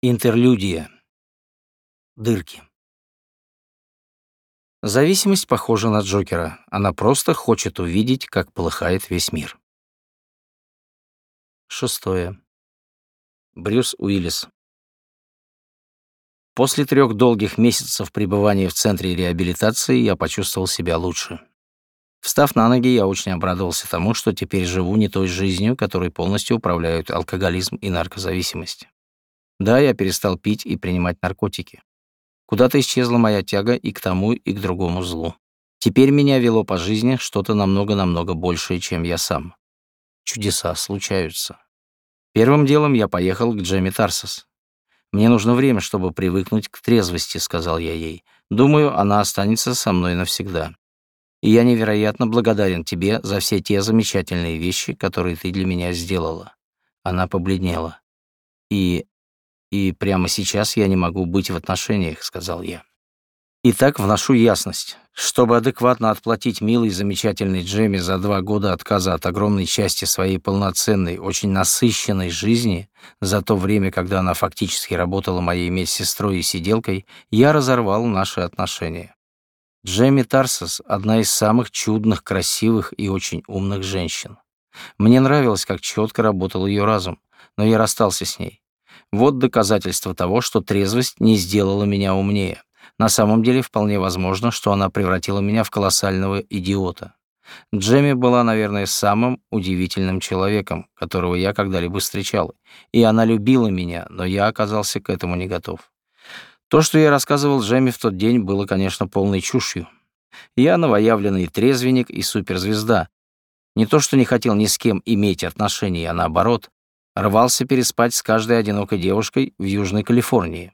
Интерлюдия. Дырки. Зависимость похожа на Джокера. Она просто хочет увидеть, как полыхает весь мир. Шестое. Брюс Уиллис. После трех долгих месяцев пребывания в центре реабилитации я почувствовал себя лучше. Встав на ноги, я очень обрадовался тому, что теперь живу не той жизнью, которой полностью управляют алкоголизм и наркозависимость. Да, я перестал пить и принимать наркотики. Куда-то исчезла моя тяга и к тому, и к другому злу. Теперь меня вело по жизни что-то намного-намного большее, чем я сам. Чудеса случаются. Первым делом я поехал к Джемми Тарсос. «Мне нужно время, чтобы привыкнуть к трезвости», — сказал я ей. «Думаю, она останется со мной навсегда. И я невероятно благодарен тебе за все те замечательные вещи, которые ты для меня сделала». Она побледнела. «И и прямо сейчас я не могу быть в отношениях», — сказал я. Итак, вношу ясность. Чтобы адекватно отплатить милой замечательной Джемми за два года отказа от огромной части своей полноценной, очень насыщенной жизни, за то время, когда она фактически работала моей медсестрой и сиделкой, я разорвал наши отношения. Джемми Тарсос — одна из самых чудных, красивых и очень умных женщин. Мне нравилось, как четко работал ее разум, но я расстался с ней. Вот доказательство того, что трезвость не сделала меня умнее. На самом деле, вполне возможно, что она превратила меня в колоссального идиота. Джемми была, наверное, самым удивительным человеком, которого я когда-либо встречал, и она любила меня, но я оказался к этому не готов. То, что я рассказывал Джемми в тот день, было, конечно, полной чушью. Я новоявленный трезвенник и суперзвезда. Не то, что не хотел ни с кем иметь отношений, а наоборот, рвался переспать с каждой одинокой девушкой в Южной Калифорнии.